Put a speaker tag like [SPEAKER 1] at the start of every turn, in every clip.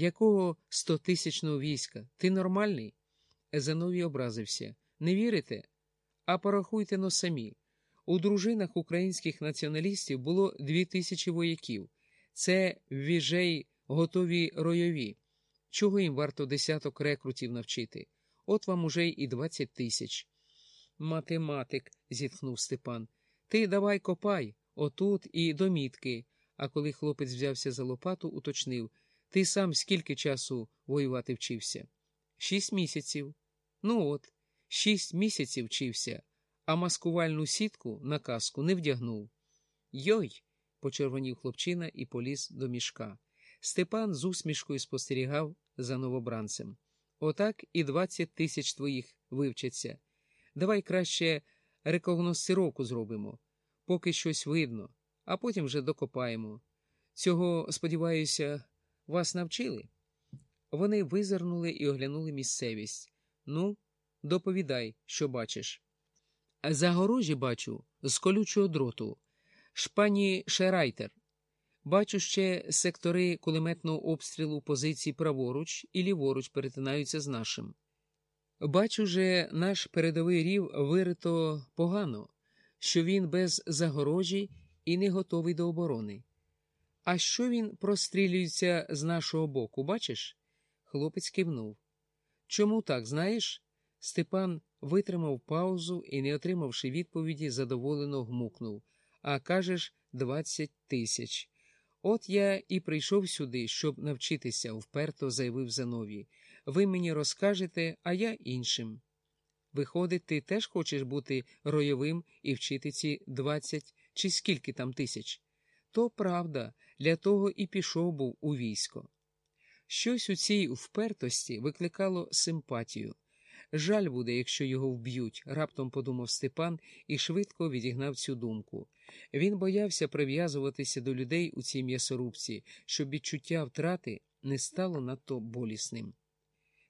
[SPEAKER 1] Якого стотисячного війська? Ти нормальний? Езановій образився. Не вірите? А порахуйте но самі. У дружинах українських націоналістів було дві тисячі вояків. Це віжей готові ройові. Чого їм варто десяток рекрутів навчити? От вам уже і двадцять тисяч. Математик, зітхнув Степан. Ти давай копай, отут і до мітки. А коли хлопець взявся за лопату, уточнив Ти сам скільки часу воювати вчився? Шість місяців. Ну от, шість місяців вчився, а маскувальну сітку на каску не вдягнув. Йой. почервонів хлопчина і поліз до мішка. Степан з усмішкою спостерігав за новобранцем. Отак і двадцять тисяч твоїх вивчаться. Давай краще рекогносцировку зробимо, поки щось видно, а потім вже докопаємо. Цього, сподіваюся, вас навчили? Вони визирнули і оглянули місцевість. Ну, доповідай, що бачиш. Загорожі бачу з колючого дроту, шпані Шерайтер. Бачу ще сектори кулеметного обстрілу позицій праворуч і ліворуч перетинаються з нашим. Бачу же, наш передовий рів вирито погано, що він без загорожі і не готовий до оборони. А що він прострілюється з нашого боку, бачиш? Хлопець кивнув. Чому так, знаєш? Степан витримав паузу і, не отримавши відповіді, задоволено гмукнув. А кажеш, двадцять тисяч. От я і прийшов сюди, щоб навчитися, вперто заявив Зановій. Ви мені розкажете, а я іншим. Виходить, ти теж хочеш бути ройовим і вчити ці двадцять чи скільки там тисяч? То правда, для того і пішов був у військо. Щось у цій впертості викликало симпатію. Жаль буде, якщо його вб'ють, раптом подумав Степан і швидко відігнав цю думку. Він боявся прив'язуватися до людей у цій м'ясорубці, щоб відчуття втрати не стало надто болісним.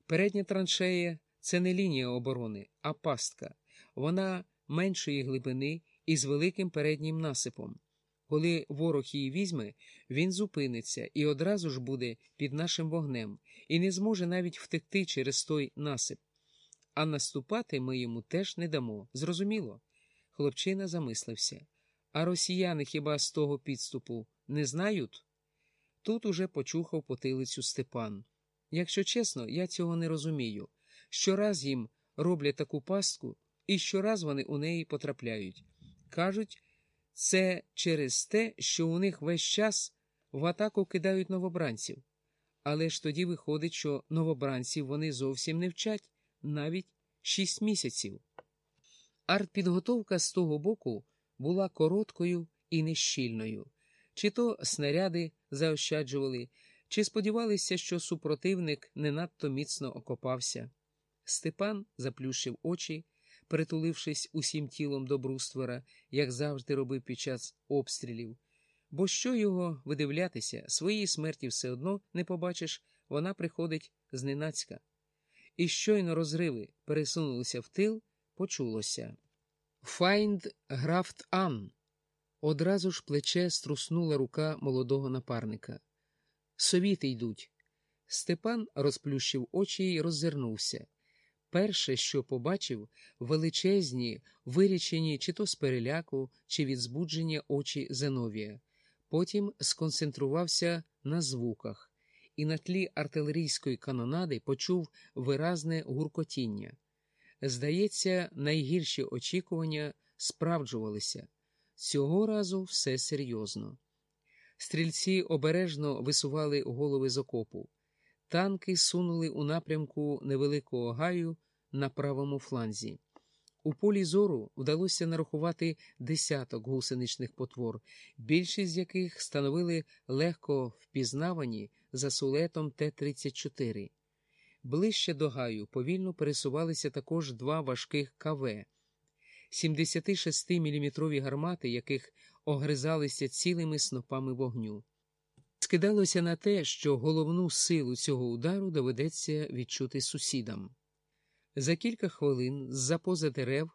[SPEAKER 1] Передня траншея це не лінія оборони, а пастка. Вона меншої глибини і з великим переднім насипом. Коли ворог її візьме, він зупиниться і одразу ж буде під нашим вогнем, і не зможе навіть втекти через той насип. А наступати ми йому теж не дамо. Зрозуміло? Хлопчина замислився. А росіяни хіба з того підступу не знають? Тут уже почухав потилицю Степан. Якщо чесно, я цього не розумію. Щораз їм роблять таку пастку, і щораз вони у неї потрапляють. Кажуть, це через те, що у них весь час в атаку кидають новобранців. Але ж тоді виходить, що новобранців вони зовсім не вчать навіть шість місяців. Артпідготовка з того боку була короткою і нещільною, чи то снаряди заощаджували, чи сподівалися, що супротивник не надто міцно окопався. Степан заплющив очі, притулившись усім тілом до бруствера, як завжди робив під час обстрілів. Бо що його видивлятися, своїй смерті все одно не побачиш, вона приходить зненацька. І щойно розриви пересунулися в тил, почулося. Файнд графт Ан. Одразу ж плече струснула рука молодого напарника. Совіти йдуть. Степан розплющив очі й роззирнувся. Перше, що побачив, величезні, вирічені чи то з переляку, чи від збудження очі Зеновія. Потім сконцентрувався на звуках і на тлі артилерійської канонади почув виразне гуркотіння. Здається, найгірші очікування справджувалися. Цього разу все серйозно. Стрільці обережно висували голови з окопу. Танки сунули у напрямку невеликого гаю на правому фланзі. У полі зору вдалося нарахувати десяток гусеничних потвор, більшість з яких становили легко впізнавані за сулетом Т-34. Ближче до гаю повільно пересувалися також два важких КВ, 76-мм гармати, яких огризалися цілими снопами вогню. Скидалося на те, що головну силу цього удару доведеться відчути сусідам. За кілька хвилин з-за поза дерев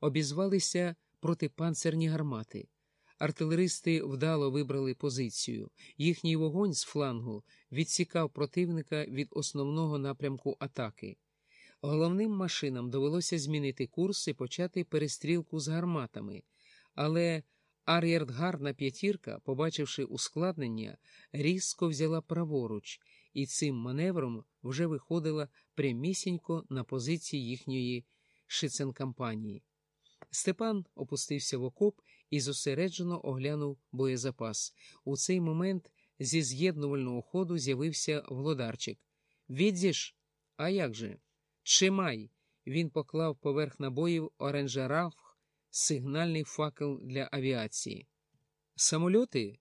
[SPEAKER 1] обізвалися протипанцерні гармати, Артилеристи вдало вибрали позицію. Їхній вогонь з флангу відсікав противника від основного напрямку атаки. Головним машинам довелося змінити курс і почати перестрілку з гарматами, але ар'єрдгарна п'ятірка, побачивши ускладнення, різко взяла праворуч і цим маневром вже виходила прямісінько на позиції їхньої шиценкампанії. Степан опустився в окоп і зосереджено оглянув боєзапас. У цей момент зі з'єднувального ходу з'явився володарчик. Відзіш? А як же? Чимай! Він поклав поверх набоїв оранжераф сигнальний факел для авіації. Самольоти?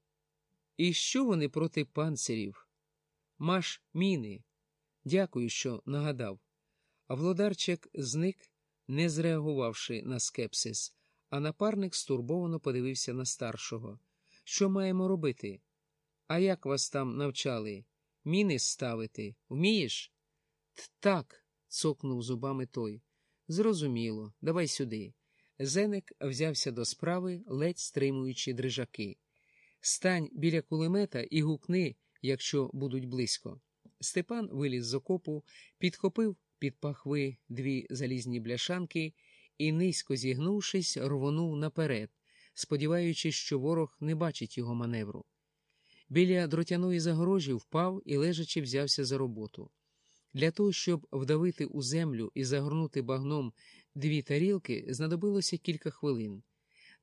[SPEAKER 1] І що вони проти панцирів? Маш міни. Дякую, що нагадав. А Влодарчик зник, не зреагувавши на скепсис, а напарник стурбовано подивився на старшого. Що маємо робити? А як вас там навчали? Міни ставити? Вмієш? Так, цокнув зубами той. Зрозуміло, давай сюди. Зеник взявся до справи, ледь стримуючи дрижаки. Стань біля кулемета і гукни, якщо будуть близько. Степан виліз з окопу, підхопив під пахви дві залізні бляшанки і, низько зігнувшись, рвонув наперед, сподіваючись, що ворог не бачить його маневру. Біля дротяної загорожі впав і лежачи взявся за роботу. Для того, щоб вдавити у землю і загорнути багном дві тарілки, знадобилося кілька хвилин.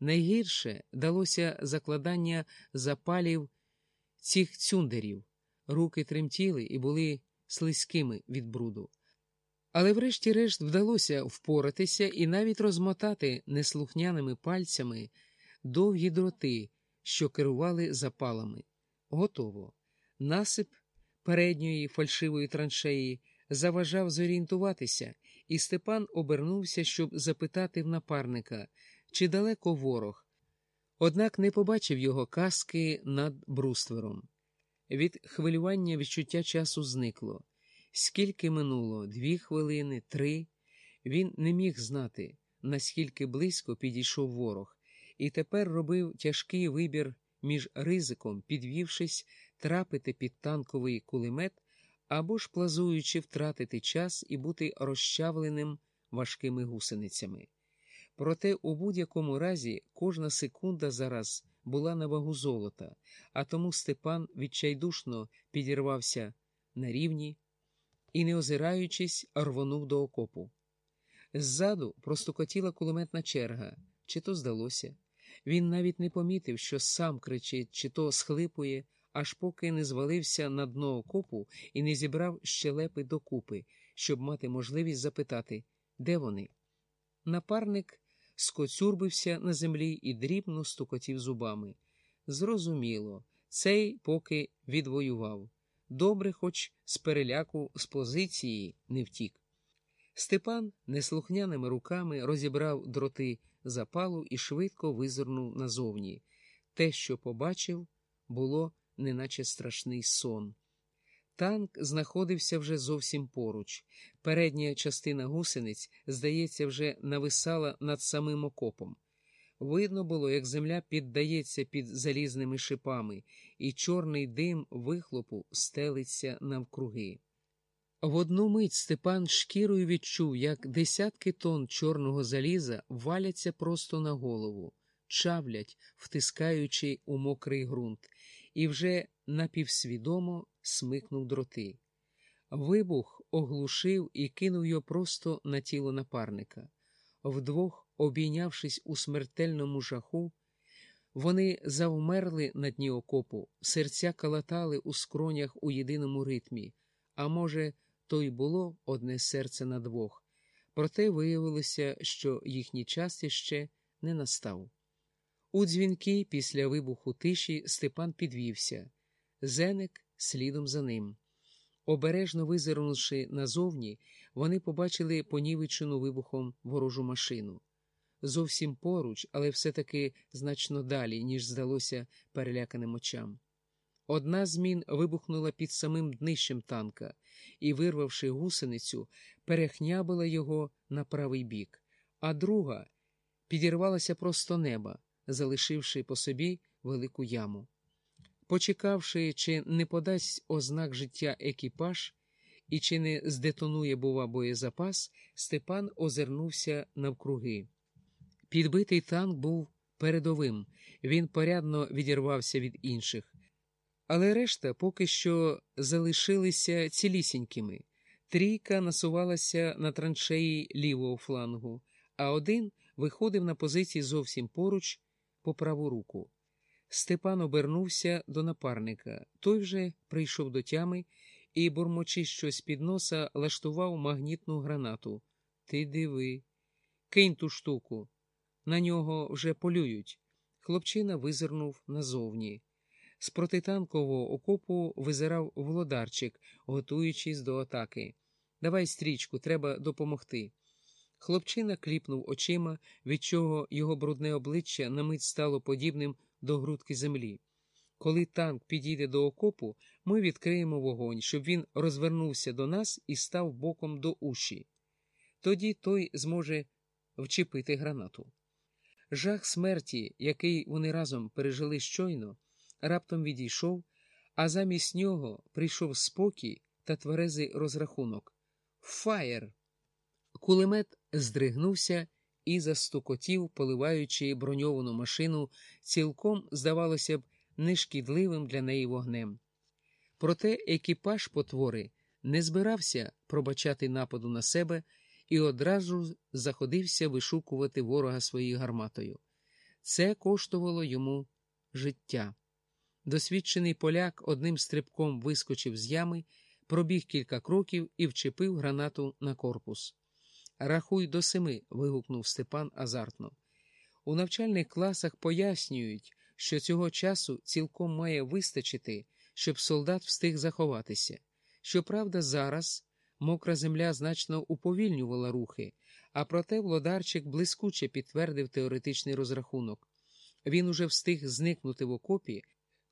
[SPEAKER 1] Найгірше далося закладання запалів цих цюндерів, руки тремтіли і були слизькими від бруду. Але врешті-решт вдалося впоратися і навіть розмотати неслухняними пальцями довгі дроти, що керували запалами. Готово. Насип передньої фальшивої траншеї заважав зорієнтуватися, і Степан обернувся, щоб запитати в напарника, чи далеко ворог, однак не побачив його каски над бруствером. Від хвилювання відчуття часу зникло. Скільки минуло дві хвилини, три. Він не міг знати, наскільки близько підійшов ворог, і тепер робив тяжкий вибір між ризиком, підвівшись, трапити під танковий кулемет або ж плазуючи втратити час і бути розчавленим важкими гусеницями. Проте у будь-якому разі кожна секунда зараз була на вагу золота, а тому Степан відчайдушно підірвався на рівні і, не озираючись, рвонув до окопу. Ззаду простукотіла кулеметна черга, чи то здалося. Він навіть не помітив, що сам кричить, чи то схлипує, аж поки не звалився на дно окопу і не зібрав щелепи докупи, щоб мати можливість запитати, де вони. Напарник скоцюрбився на землі і дрібно стукотів зубами. Зрозуміло, цей поки відвоював. Добре, хоч з переляку з позиції не втік. Степан неслухняними руками розібрав дроти запалу і швидко визирнув назовні. Те, що побачив, було неначе страшний сон. Танк знаходився вже зовсім поруч. Передня частина гусениць, здається, вже нависала над самим окопом. Видно було, як земля піддається під залізними шипами, і чорний дим вихлопу стелиться навкруги. В одну мить Степан шкірою відчув, як десятки тонн чорного заліза валяться просто на голову, чавлять, втискаючи у мокрий ґрунт, і вже напівсвідомо смикнув дроти. Вибух оглушив і кинув його просто на тіло напарника. Вдвох, обійнявшись у смертельному жаху, вони завмерли на дні окопу, серця калатали у скронях у єдиному ритмі, а може, то й було одне серце на двох. Проте виявилося, що їхній час іще не настав. У дзвінки після вибуху тиші Степан підвівся, зеник слідом за ним. Обережно визирнувши назовні, вони побачили понівечену вибухом ворожу машину. Зовсім поруч, але все-таки значно далі, ніж здалося переляканим очам. Одна з мін вибухнула під самим днищем танка і, вирвавши гусеницю, перехнябила його на правий бік, а друга підірвалася просто неба, залишивши по собі велику яму. Почекавши, чи не подасть ознак життя екіпаж і чи не здетонує, бува, боєзапас, Степан озирнувся навкруги. Підбитий танк був передовим, він порядно відірвався від інших. Але решта поки що залишилися цілісінькими. Трійка насувалася на траншеї лівого флангу, а один виходив на позиції зовсім поруч по праву руку. Степан обернувся до напарника. Той вже прийшов до тями і, бурмочи щось під носа, лаштував магнітну гранату. Ти диви, кинь ту штуку. На нього вже полюють. Хлопчина визирнув назовні. З протитанкового окопу визирав володарчик, готуючись до атаки. Давай стрічку, треба допомогти. Хлопчина кліпнув очима, від чого його брудне обличчя на мить стало подібним до грудки землі. Коли танк підійде до окопу, ми відкриємо вогонь, щоб він розвернувся до нас і став боком до уші. Тоді той зможе вчепити гранату. Жах смерті, який вони разом пережили щойно, раптом відійшов, а замість нього прийшов спокій та тверезий розрахунок. Фаєр! Кулемет здригнувся і застукотів, поливаючи броньовану машину, цілком, здавалося б, нешкідливим для неї вогнем. Проте екіпаж потвори не збирався пробачати нападу на себе і одразу заходився вишукувати ворога своєю гарматою. Це коштувало йому життя. Досвідчений поляк одним стрибком вискочив з ями, пробіг кілька кроків і вчепив гранату на корпус. Рахуй до семи. вигукнув Степан азартно. У навчальних класах пояснюють, що цього часу цілком має вистачити, щоб солдат встиг заховатися. Щоправда, зараз мокра земля значно уповільнювала рухи, а проте Володарчик блискуче підтвердив теоретичний розрахунок. Він уже встиг зникнути в окопі,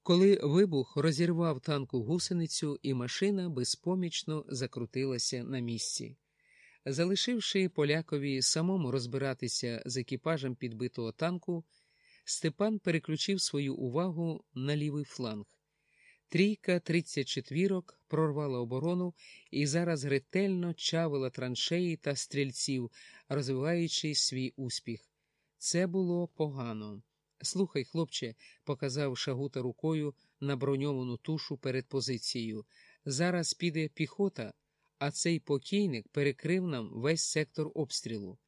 [SPEAKER 1] коли вибух розірвав танку гусеницю, і машина безпомічно закрутилася на місці. Залишивши полякові самому розбиратися з екіпажем підбитого танку, Степан переключив свою увагу на лівий фланг. Трійка тридцять четвірок прорвала оборону і зараз ретельно чавила траншеї та стрільців, розвиваючи свій успіх. Це було погано. Слухай, хлопче, показав шагута рукою на броньовану тушу перед позицією. Зараз піде піхота, а цей покійник перекрив нам весь сектор обстрілу.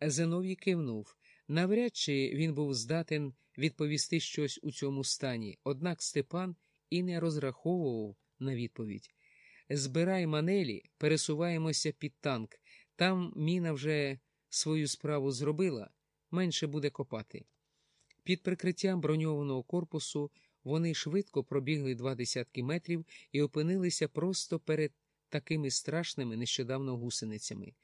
[SPEAKER 1] Зиновій кивнув. Навряд чи він був здатен відповісти щось у цьому стані, однак Степан і не розраховував на відповідь. Збирай манелі, пересуваємося під танк. Там міна вже свою справу зробила, менше буде копати. Під прикриттям броньованого корпусу вони швидко пробігли два десятки метрів і опинилися просто перед такими страшними нещодавно гусеницями.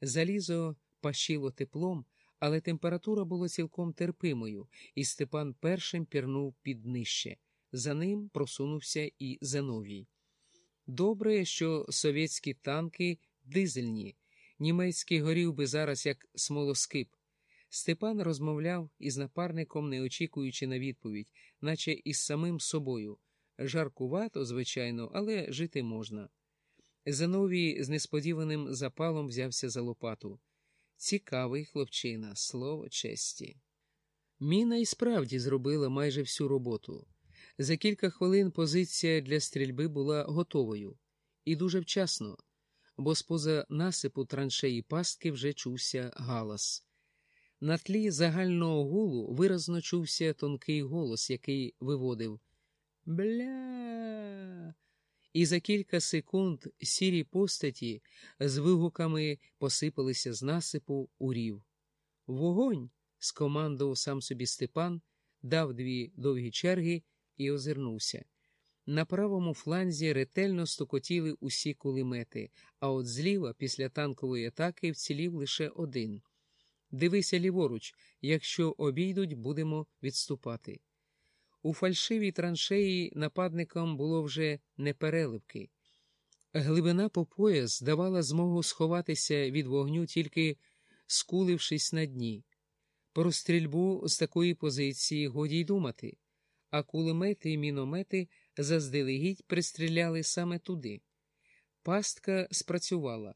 [SPEAKER 1] Залізо пащило теплом, але температура була цілком терпимою, і Степан першим пірнув під нижче. За ним просунувся і Зановій. Добре, що совєтські танки дизельні, німецький горів би зараз як смолоскип. Степан розмовляв із напарником, не очікуючи на відповідь, наче із самим собою. Жаркувато, звичайно, але жити можна. Зановій з несподіваним запалом взявся за лопату. Цікавий хлопчина, слово честі. Міна і справді зробила майже всю роботу. За кілька хвилин позиція для стрільби була готовою і дуже вчасно, бо з поза насипу траншеї пастки вже чувся галас. На тлі загального гулу виразно чувся тонкий голос, який виводив Бля. І за кілька секунд сірі постаті з вигуками посипалися з насипу у рів. Вогонь! скомандував сам собі Степан, дав дві довгі черги і озирнувся. На правому фланзі ретельно стукотіли усі кулемети, а от зліва, після танкової атаки, вцілів лише один. Дивися ліворуч, якщо обійдуть, будемо відступати. У фальшивій траншеї нападникам було вже не переливки. Глибина по пояс давала змогу сховатися від вогню, тільки скулившись на дні. Про стрільбу з такої позиції годі й думати, а кулемети і міномети заздалегідь пристріляли саме туди. Пастка спрацювала.